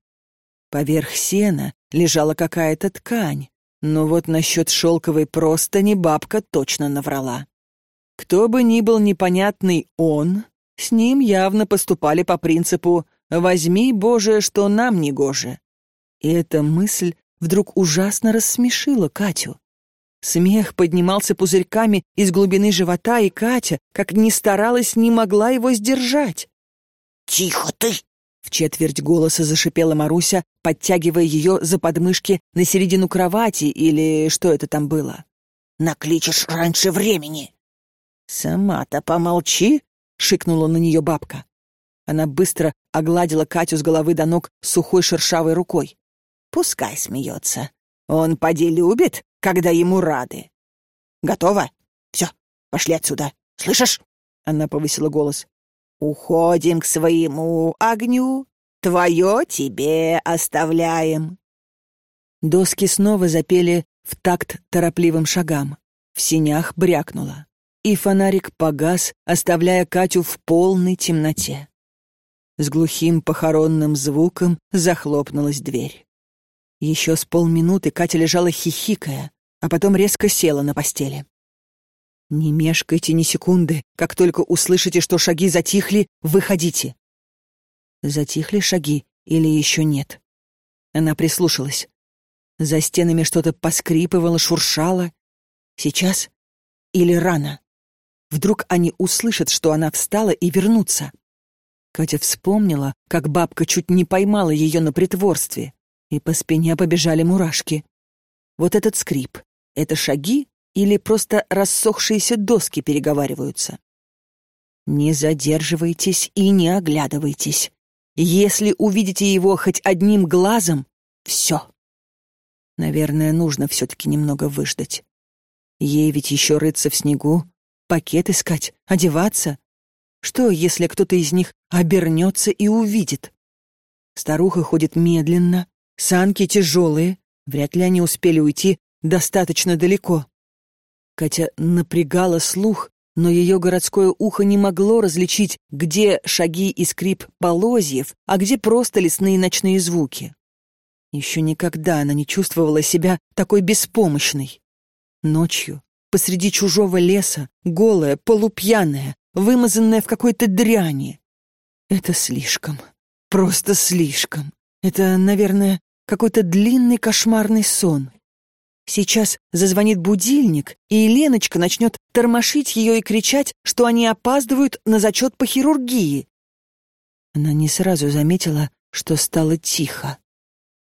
Поверх сена лежала какая-то ткань, Но вот насчет шелковой простыни бабка точно наврала. Кто бы ни был непонятный он, с ним явно поступали по принципу «возьми, Боже, что нам не гоже». И эта мысль вдруг ужасно рассмешила Катю. Смех поднимался пузырьками из глубины живота, и Катя, как ни старалась, не могла его сдержать. «Тихо ты!» — в четверть голоса зашипела Маруся, подтягивая ее за подмышки на середину кровати или что это там было. «Накличешь раньше времени!» «Сама-то помолчи!» — шикнула на нее бабка. Она быстро огладила Катю с головы до ног сухой шершавой рукой. «Пускай смеется. Он поди любит, когда ему рады. Готово? Все, пошли отсюда. Слышишь? Она повысила голос. Уходим к своему огню. Твое тебе оставляем. Доски снова запели в такт торопливым шагам. В синях брякнуло. И фонарик погас, оставляя Катю в полной темноте. С глухим похоронным звуком захлопнулась дверь. Еще с полминуты Катя лежала хихикая, а потом резко села на постели. «Не мешкайте ни секунды. Как только услышите, что шаги затихли, выходите». Затихли шаги или еще нет? Она прислушалась. За стенами что-то поскрипывало, шуршало. Сейчас или рано? Вдруг они услышат, что она встала и вернутся. Катя вспомнила, как бабка чуть не поймала ее на притворстве, и по спине побежали мурашки. Вот этот скрип, это шаги или просто рассохшиеся доски переговариваются? Не задерживайтесь и не оглядывайтесь. Если увидите его хоть одним глазом, все. Наверное, нужно все-таки немного выждать. Ей ведь еще рыться в снегу, пакет искать, одеваться. Что, если кто-то из них обернется и увидит? Старуха ходит медленно, санки тяжелые, вряд ли они успели уйти достаточно далеко. Катя напрягала слух, но ее городское ухо не могло различить, где шаги и скрип полозьев, а где просто лесные ночные звуки. Еще никогда она не чувствовала себя такой беспомощной. Ночью, посреди чужого леса, голая, полупьяная, вымазанная в какой-то дряни. Это слишком. Просто слишком. Это, наверное, какой-то длинный кошмарный сон. Сейчас зазвонит будильник, и Леночка начнет тормошить ее и кричать, что они опаздывают на зачет по хирургии. Она не сразу заметила, что стало тихо.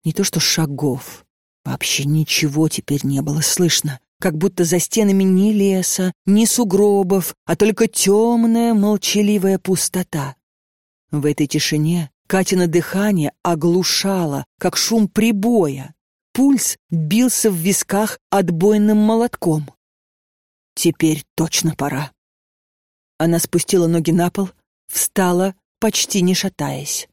Не то что шагов. Вообще ничего теперь не было слышно, как будто за стенами ни леса, ни сугробов, а только темная молчаливая пустота. В этой тишине Катина дыхание оглушало, как шум прибоя. Пульс бился в висках отбойным молотком. Теперь точно пора. Она спустила ноги на пол, встала, почти не шатаясь.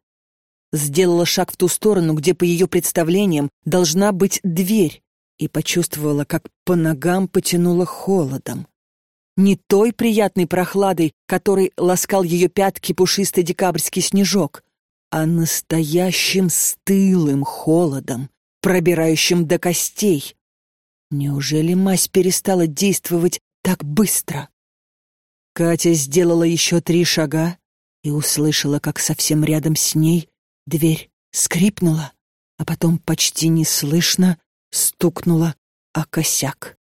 Сделала шаг в ту сторону, где, по ее представлениям, должна быть дверь, и почувствовала, как по ногам потянуло холодом. Не той приятной прохладой, которой ласкал ее пятки пушистый декабрьский снежок, а настоящим стылым холодом, пробирающим до костей. Неужели мазь перестала действовать так быстро? Катя сделала еще три шага и услышала, как совсем рядом с ней дверь скрипнула, а потом почти неслышно стукнула о косяк.